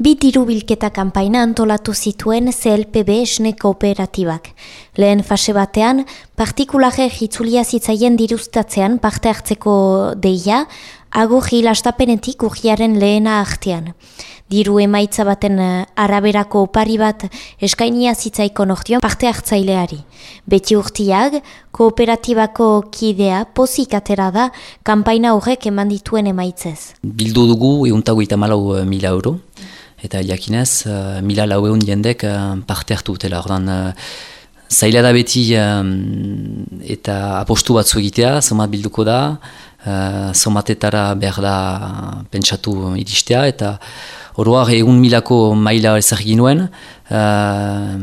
Bi diru bilketa kanpaina antolatu zituen CLPB esne kooperatibak. Lehen fase batean, partikulare jitzulia zitzaien diruztatzean parte hartzeko deia, ago jil astapenetik urgiaren lehena artean. Diru emaitza baten eh, araberako opari bat eskainia zitzaiko nortion parte hartzaileari. Beti urtiak, kooperatibako kidea pozik atera da kanpaina horrek eman dituen emaitzez. Bildu dugu eguntago eta malau eh, mila euro eta jakinez, uh, mila lau egun jendek uh, parte hartu dutela. Ordan, uh, zaila da beti eta apostu batzu egitea, zomat bilduko da, uh, zomatetara behar da pentsatu iristea, eta oroar egun milako maila ezak ginuen, uh,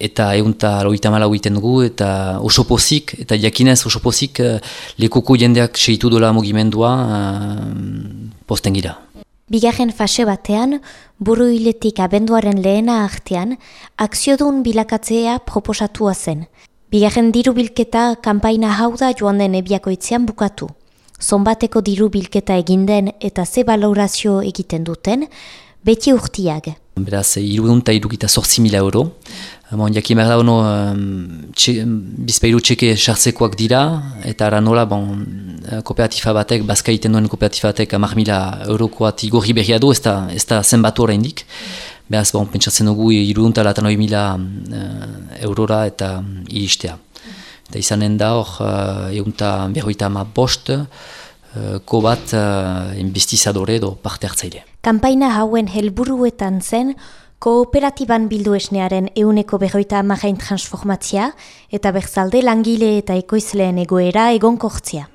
eta egun eta loita mala egiten dugu, eta oso pozik, eta jakinez oso pozik, uh, lekoko jendeak seitu dola mugimendua uh, posten gira. Bigarren fase batean, buru hiletik abenduaren lehena artean, akziodun bilakatzea proposatua zen. Bigarren diru bilketa kanpaina hau da joan den ebiakoitzean bukatu. Zonbateko diru bilketa eginden eta ze balorazio egiten duten, beti urtiak. Beraz, irugun eta irugita sortzi mila euro. Bon, Jaki merda hono, bizpeiru txeke sartzekoak dira, eta ara nola, bon, kooperatifa batek, bazka iten duen kooperatifa batek, amak mila eurokoat igorri berria du, ez da, ez da zenbatu oraindik. Beraz, bon, pentsatzen dugu, irugun eta latan hori mila eurora eta iristea. Eta izanen da hor, egun eta berroita ama bost, ko bat investizadore edo parte hartzaile. Kampaina hauen helburuetan zen, Kooperatiban bildu esnearen euneko berroita amajain transformatzia eta berzalde langile eta ekoizleen egoera egonkortzia.